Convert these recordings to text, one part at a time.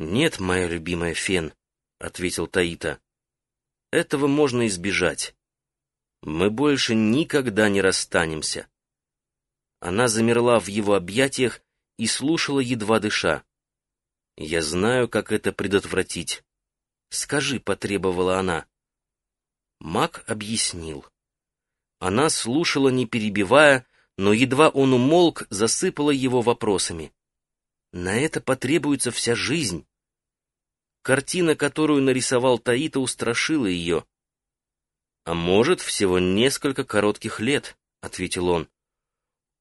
«Нет, моя любимая Фен», — ответил Таита. «Этого можно избежать. Мы больше никогда не расстанемся». Она замерла в его объятиях и слушала, едва дыша. «Я знаю, как это предотвратить. Скажи», — потребовала она. Мак объяснил. Она слушала, не перебивая, но едва он умолк, засыпала его вопросами. На это потребуется вся жизнь. Картина, которую нарисовал Таита, устрашила ее. «А может, всего несколько коротких лет», — ответил он.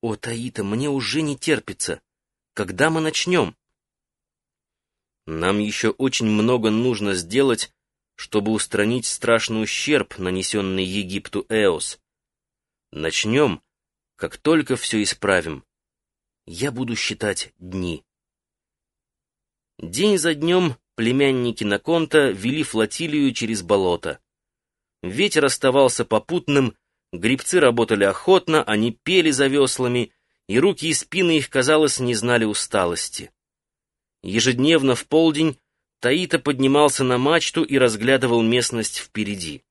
«О, Таита, мне уже не терпится. Когда мы начнем?» «Нам еще очень много нужно сделать, чтобы устранить страшный ущерб, нанесенный Египту Эос. Начнем, как только все исправим. Я буду считать дни». День за днем племянники Наконта вели флотилию через болото. Ветер оставался попутным, грибцы работали охотно, они пели за веслами, и руки и спины их, казалось, не знали усталости. Ежедневно в полдень Таита поднимался на мачту и разглядывал местность впереди.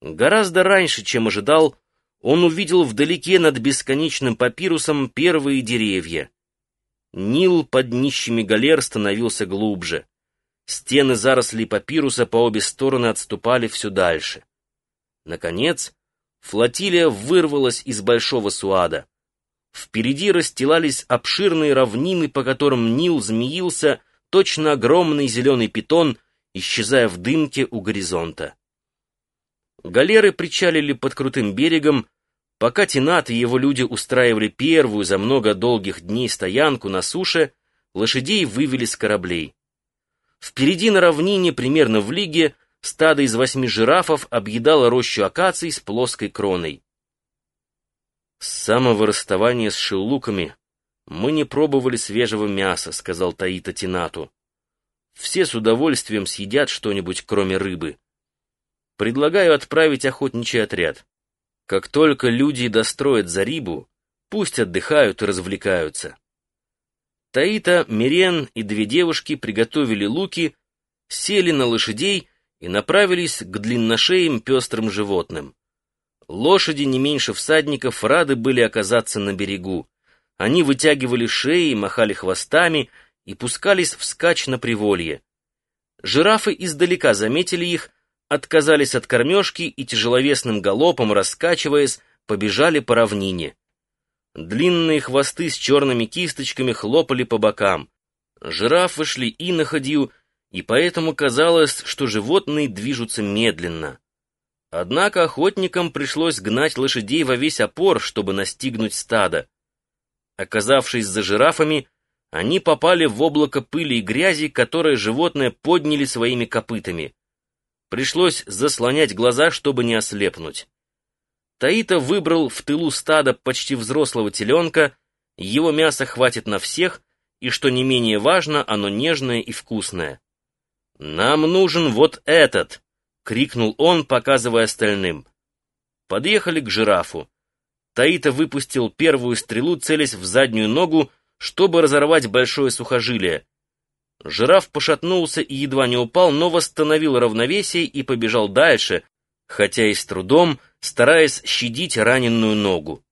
Гораздо раньше, чем ожидал, он увидел вдалеке над бесконечным папирусом первые деревья. Нил под нищими галер становился глубже. Стены зарослей папируса по обе стороны отступали все дальше. Наконец, флотилия вырвалась из Большого Суада. Впереди расстилались обширные равнины, по которым Нил змеился, точно огромный зеленый питон, исчезая в дымке у горизонта. Галеры причалили под крутым берегом, Пока Тенат и его люди устраивали первую за много долгих дней стоянку на суше, лошадей вывели с кораблей. Впереди на равнине, примерно в лиге, стадо из восьми жирафов объедало рощу акаций с плоской кроной. «С самого расставания с шелуками мы не пробовали свежего мяса», — сказал Таита Тинату. «Все с удовольствием съедят что-нибудь, кроме рыбы. Предлагаю отправить охотничий отряд. Как только люди достроят Зарибу, пусть отдыхают и развлекаются. Таита, Мирен и две девушки приготовили луки, сели на лошадей и направились к длинношеям пестрым животным. Лошади не меньше всадников рады были оказаться на берегу. Они вытягивали шеи, махали хвостами и пускались вскачь на приволье. Жирафы издалека заметили их отказались от кормежки и тяжеловесным галопом, раскачиваясь, побежали по равнине. Длинные хвосты с черными кисточками хлопали по бокам. Жирафы шли и на ходью, и поэтому казалось, что животные движутся медленно. Однако охотникам пришлось гнать лошадей во весь опор, чтобы настигнуть стадо. Оказавшись за жирафами, они попали в облако пыли и грязи, которое животное подняли своими копытами. Пришлось заслонять глаза, чтобы не ослепнуть. Таита выбрал в тылу стада почти взрослого теленка, его мяса хватит на всех, и, что не менее важно, оно нежное и вкусное. «Нам нужен вот этот!» — крикнул он, показывая остальным. Подъехали к жирафу. Таита выпустил первую стрелу, целясь в заднюю ногу, чтобы разорвать большое сухожилие. Жираф пошатнулся и едва не упал, но восстановил равновесие и побежал дальше, хотя и с трудом, стараясь щадить раненую ногу.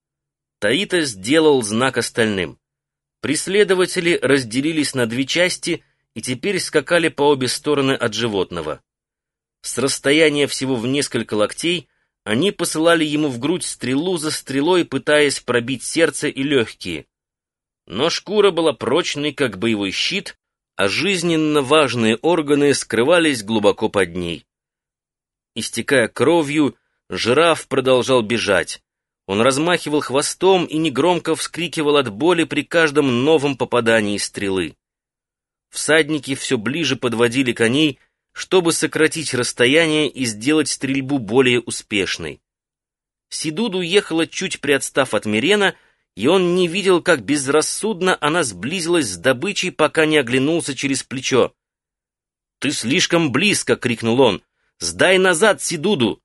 Таита сделал знак остальным. Преследователи разделились на две части и теперь скакали по обе стороны от животного. С расстояния всего в несколько локтей они посылали ему в грудь стрелу за стрелой, пытаясь пробить сердце и легкие. Но шкура была прочной, как боевой щит, а жизненно важные органы скрывались глубоко под ней. Истекая кровью, жираф продолжал бежать. Он размахивал хвостом и негромко вскрикивал от боли при каждом новом попадании стрелы. Всадники все ближе подводили коней, чтобы сократить расстояние и сделать стрельбу более успешной. Сидуду ехала, чуть приотстав от Мирена, и он не видел, как безрассудно она сблизилась с добычей, пока не оглянулся через плечо. «Ты слишком близко!» — крикнул он. «Сдай назад Сидуду!»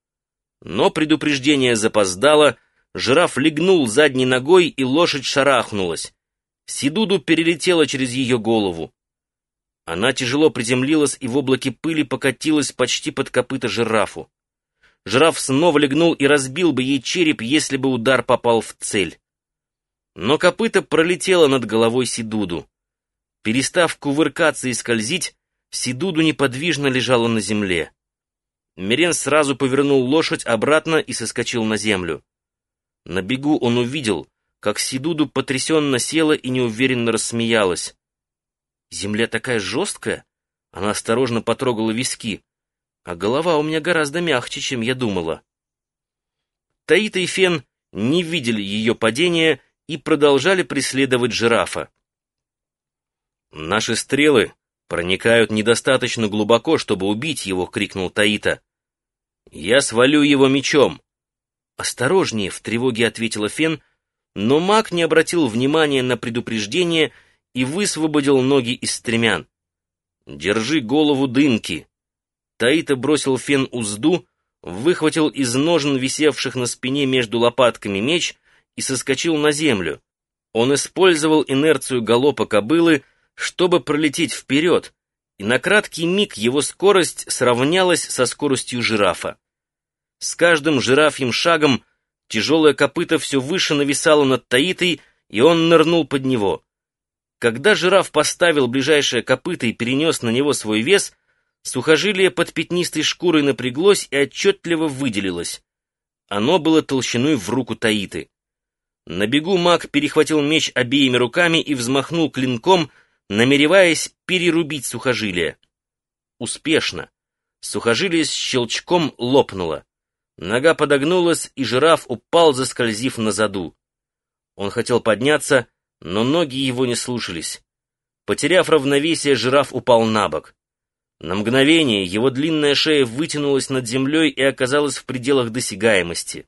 Но предупреждение запоздало, жираф легнул задней ногой, и лошадь шарахнулась. Сидуду перелетела через ее голову. Она тяжело приземлилась и в облаке пыли покатилась почти под копыта жирафу. Жираф снова легнул и разбил бы ей череп, если бы удар попал в цель. Но копыта пролетело над головой Сидуду. Перестав кувыркаться и скользить, Сидуду неподвижно лежала на земле. Мирен сразу повернул лошадь обратно и соскочил на землю. На бегу он увидел, как Сидуду потрясенно села и неуверенно рассмеялась. Земля такая жесткая, она осторожно потрогала виски, а голова у меня гораздо мягче, чем я думала. Таита и Фен не видели ее падения и продолжали преследовать жирафа. «Наши стрелы проникают недостаточно глубоко, чтобы убить его», — крикнул Таита. «Я свалю его мечом». «Осторожнее», — в тревоге ответила Фен, но маг не обратил внимания на предупреждение и высвободил ноги из стремян. «Держи голову дымки!» Таита бросил Фен узду, выхватил из ножен висевших на спине между лопатками меч и соскочил на землю. Он использовал инерцию галопа кобылы, чтобы пролететь вперед, и на краткий миг его скорость сравнялась со скоростью жирафа. С каждым жирафьим шагом тяжелое копыто все выше нависало над Таитой, и он нырнул под него. Когда жираф поставил ближайшее копыто и перенес на него свой вес, сухожилие под пятнистой шкурой напряглось и отчетливо выделилось. Оно было толщиной в руку Таиты. На бегу маг перехватил меч обеими руками и взмахнул клинком, намереваясь перерубить сухожилие. Успешно. Сухожилие с щелчком лопнуло. Нога подогнулась, и жираф упал, заскользив на заду. Он хотел подняться, но ноги его не слушались. Потеряв равновесие, жираф упал на бок. На мгновение его длинная шея вытянулась над землей и оказалась в пределах досягаемости.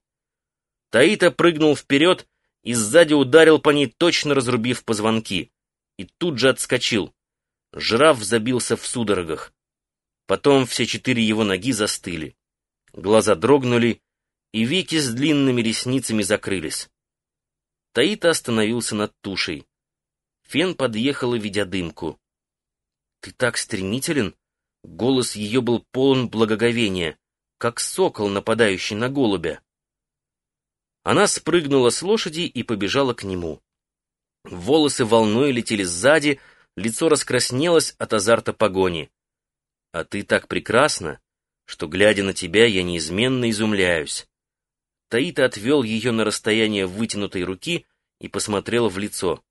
Таита прыгнул вперед и сзади ударил по ней, точно разрубив позвонки. И тут же отскочил. Жираф забился в судорогах. Потом все четыре его ноги застыли. Глаза дрогнули, и веки с длинными ресницами закрылись. Таита остановился над тушей. Фен подъехала, ведя дымку. «Ты так стремителен!» Голос ее был полон благоговения, как сокол, нападающий на голубя. Она спрыгнула с лошади и побежала к нему. Волосы волной летели сзади, лицо раскраснелось от азарта погони. «А ты так прекрасна, что, глядя на тебя, я неизменно изумляюсь. Таита отвел ее на расстояние вытянутой руки и посмотрел в лицо.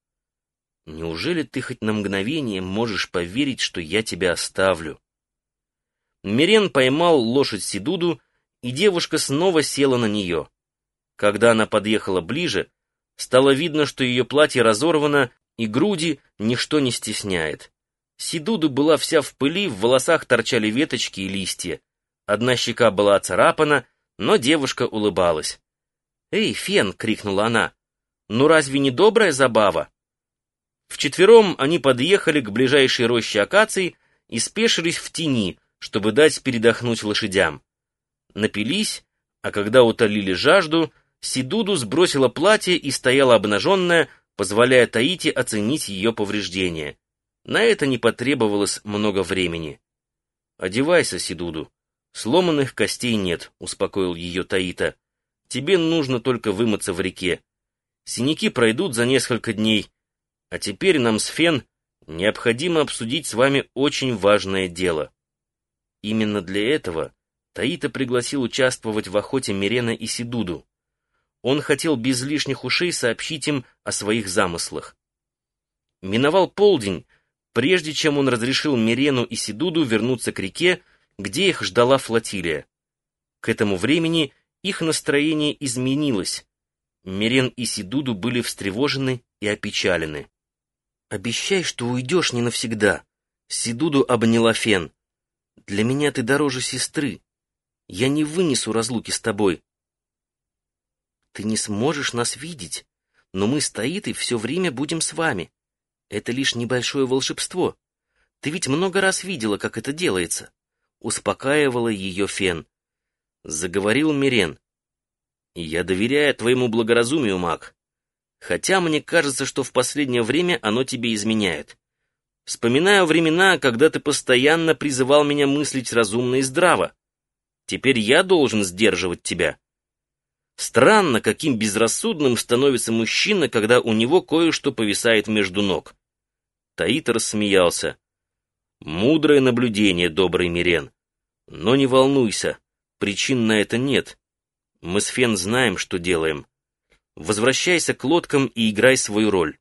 «Неужели ты хоть на мгновение можешь поверить, что я тебя оставлю?» Мирен поймал лошадь Сидуду, и девушка снова села на нее. Когда она подъехала ближе, стало видно, что ее платье разорвано, и груди ничто не стесняет. Сидуду была вся в пыли, в волосах торчали веточки и листья. Одна щека была оцарапана, но девушка улыбалась. «Эй, Фен!» — крикнула она. «Ну разве не добрая забава?» Вчетвером они подъехали к ближайшей роще акаций и спешились в тени, чтобы дать передохнуть лошадям. Напились, а когда утолили жажду, Сидуду сбросила платье и стояла обнаженная, позволяя Таити оценить ее повреждения. На это не потребовалось много времени. «Одевайся, Сидуду», «Сломанных костей нет», — успокоил ее Таита. «Тебе нужно только вымыться в реке. Синяки пройдут за несколько дней. А теперь нам с Фен необходимо обсудить с вами очень важное дело». Именно для этого Таита пригласил участвовать в охоте Мирена и Сидуду. Он хотел без лишних ушей сообщить им о своих замыслах. Миновал полдень, прежде чем он разрешил Мирену и Сидуду вернуться к реке, где их ждала флотилия. К этому времени их настроение изменилось. Мирен и Сидуду были встревожены и опечалены. «Обещай, что уйдешь не навсегда», — Сидуду обняла Фен. «Для меня ты дороже сестры. Я не вынесу разлуки с тобой». «Ты не сможешь нас видеть, но мы с Таитой все время будем с вами. Это лишь небольшое волшебство. Ты ведь много раз видела, как это делается успокаивала ее Фен. Заговорил Мирен. «Я доверяю твоему благоразумию, маг. Хотя мне кажется, что в последнее время оно тебе изменяет. Вспоминаю времена, когда ты постоянно призывал меня мыслить разумно и здраво. Теперь я должен сдерживать тебя. Странно, каким безрассудным становится мужчина, когда у него кое-что повисает между ног. Таит рассмеялся. Мудрое наблюдение, добрый Мирен. Но не волнуйся, причин на это нет. Мы с Фен знаем, что делаем. Возвращайся к лодкам и играй свою роль.